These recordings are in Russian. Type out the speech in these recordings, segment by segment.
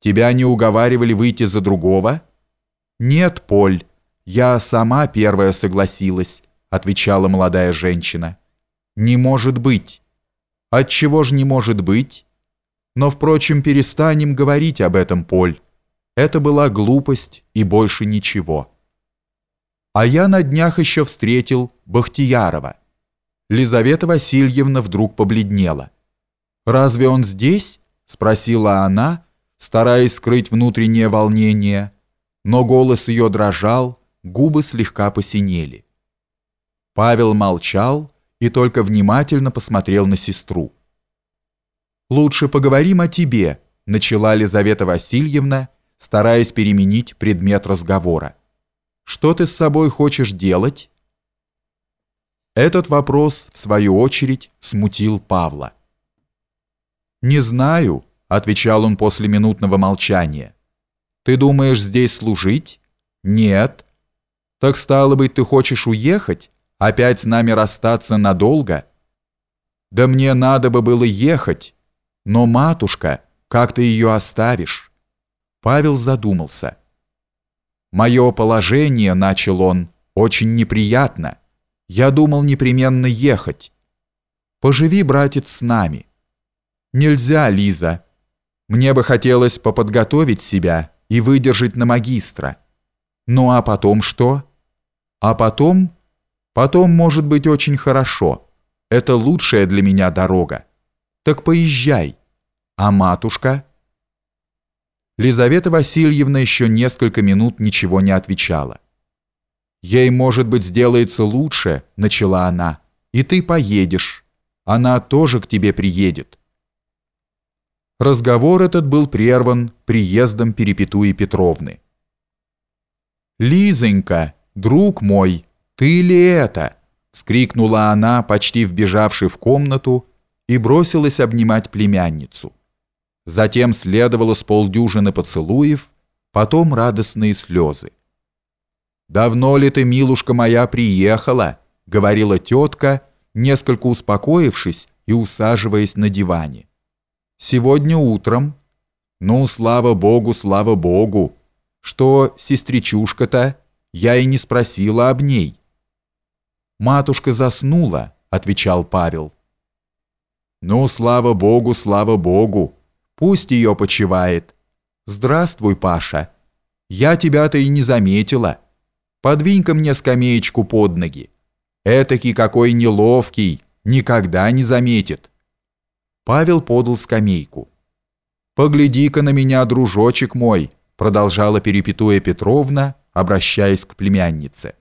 Тебя не уговаривали выйти за другого?» «Нет, Поль, я сама первая согласилась», отвечала молодая женщина. «Не может быть». «Отчего же не может быть?» «Но, впрочем, перестанем говорить об этом, Поль. Это была глупость и больше ничего». А я на днях еще встретил Бахтиярова. Лизавета Васильевна вдруг побледнела. «Разве он здесь?» – спросила она, стараясь скрыть внутреннее волнение, но голос ее дрожал, губы слегка посинели. Павел молчал и только внимательно посмотрел на сестру. «Лучше поговорим о тебе», – начала Лизавета Васильевна, стараясь переменить предмет разговора. «Что ты с собой хочешь делать?» Этот вопрос, в свою очередь, смутил Павла. «Не знаю», — отвечал он после минутного молчания. «Ты думаешь здесь служить?» «Нет». «Так стало быть, ты хочешь уехать? Опять с нами расстаться надолго?» «Да мне надо бы было ехать. Но, матушка, как ты ее оставишь?» Павел задумался. «Мое положение, — начал он, — очень неприятно. Я думал непременно ехать. Поживи, братец, с нами. Нельзя, Лиза. Мне бы хотелось поподготовить себя и выдержать на магистра. Ну а потом что? А потом? Потом может быть очень хорошо. Это лучшая для меня дорога. Так поезжай. А матушка? Лизавета Васильевна еще несколько минут ничего не отвечала. «Ей, может быть, сделается лучше», — начала она, — «и ты поедешь. Она тоже к тебе приедет». Разговор этот был прерван приездом Перепетуи Петровны. «Лизонька, друг мой, ты ли это?» — вскрикнула она, почти вбежавши в комнату, и бросилась обнимать племянницу. Затем следовало с полдюжины поцелуев, потом радостные слезы. «Давно ли ты, милушка моя, приехала?» — говорила тетка, несколько успокоившись и усаживаясь на диване. «Сегодня утром». «Ну, слава богу, слава богу! Что, сестричушка-то? Я и не спросила об ней». «Матушка заснула», — отвечал Павел. «Ну, слава богу, слава богу! Пусть ее почивает. Здравствуй, Паша. Я тебя-то и не заметила». Подвинь-ка мне скамеечку под ноги. Этакий какой неловкий, никогда не заметит. Павел подал скамейку. «Погляди-ка на меня, дружочек мой», продолжала Перепетуя Петровна, обращаясь к племяннице.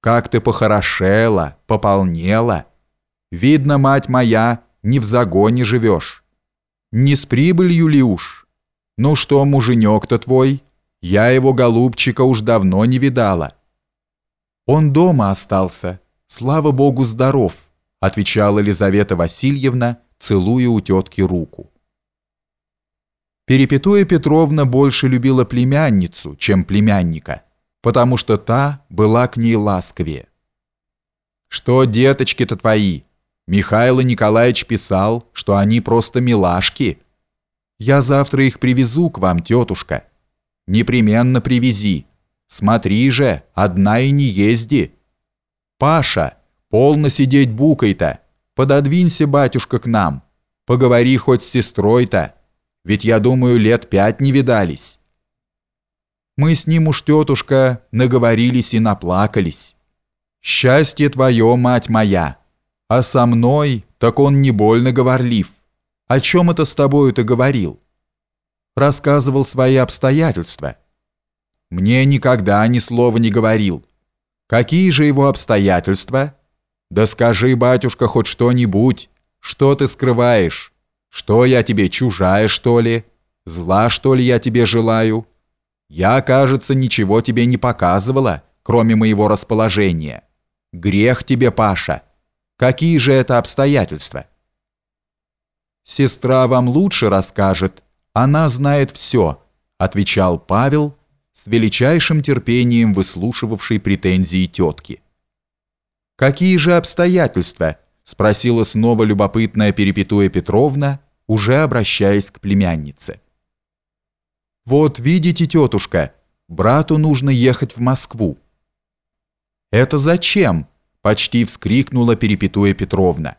«Как ты похорошела, пополнела. Видно, мать моя, не в загоне живешь. Не с прибылью ли уж? Ну что, муженек-то твой? Я его, голубчика, уж давно не видала». Он дома остался. Слава Богу, здоров, отвечала Елизавета Васильевна, целуя у тетки руку. Перепетуя Петровна больше любила племянницу, чем племянника, потому что та была к ней ласковее. «Что деточки-то твои? Михаил Николаевич писал, что они просто милашки. Я завтра их привезу к вам, тетушка. Непременно привези. Смотри же, одна и не езди. Паша, полно сидеть букой-то. Пододвинься, батюшка, к нам. Поговори хоть с сестрой-то. Ведь, я думаю, лет пять не видались. Мы с ним уж, тетушка, наговорились и наплакались. Счастье твое, мать моя. А со мной, так он не больно говорлив. О чем это с тобою-то говорил? Рассказывал свои обстоятельства. Мне никогда ни слова не говорил. Какие же его обстоятельства? Да скажи, батюшка, хоть что-нибудь. Что ты скрываешь? Что я тебе, чужая, что ли? Зла, что ли, я тебе желаю? Я, кажется, ничего тебе не показывала, кроме моего расположения. Грех тебе, Паша. Какие же это обстоятельства? Сестра вам лучше расскажет. Она знает все, отвечал Павел, с величайшим терпением выслушивавшей претензии тетки. «Какие же обстоятельства?» – спросила снова любопытная Перепетуя Петровна, уже обращаясь к племяннице. Вот видите, тетушка, брату нужно ехать в Москву. Это зачем? Почти вскрикнула Перепетуя Петровна.